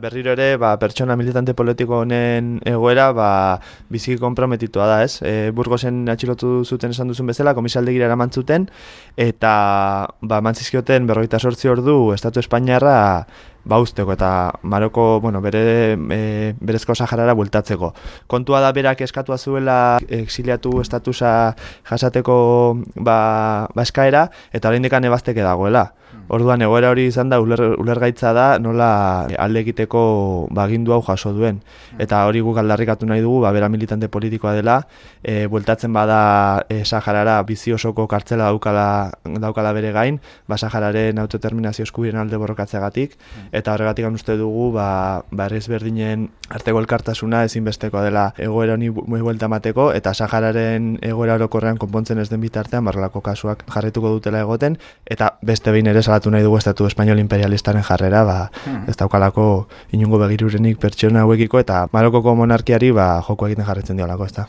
Berriro ere, ba, pertsona militante politiko honen egoera ba, biziki komprometitua da, ez? E, Burgosen atxilotu zuten esan duzun bezala, komisaldegira eraman zuten, eta ba, mantzizkioten berroita sortzi ordu Estatu Espainiarra ba usteko eta Maroko, bueno, bere e, berezko Saharara bueltatzeko. Kontua da berak eskatua zuela exiliatu estatusa jasateko ba, ba eskaera eta oraindik ebazteke dagoela. Orduan egoera hori izan da uler, ulergaitza da nola alde egiteko bagindu hau jaso duen. Eta hori guk aldarrikatu nahi dugu, ba, bera militante politikoa dela, e, bueltatzen bada e, Saharara bizi osoko kartzela daukala, daukala bere gain, ba, Sahararen autoterminazio eskubiren alde borrokatzeagatik, eta horregatik uste dugu, ba, ba berdinen arteko elkartasuna ezinbesteko dela egoera honi buelta mateko, eta Sahararen egoera orokorrean konpontzen ez den bitartean, barrelako kasuak jarretuko dutela egoten, eta beste behin ere salatu nahi dugu estatu espainol imperialistaren jarrera, ba, hmm. ez daukalako inungo begirurenik pertsona hauekiko eta Marokoko monarkiari ba, joko egiten jarretzen diolako, ez da.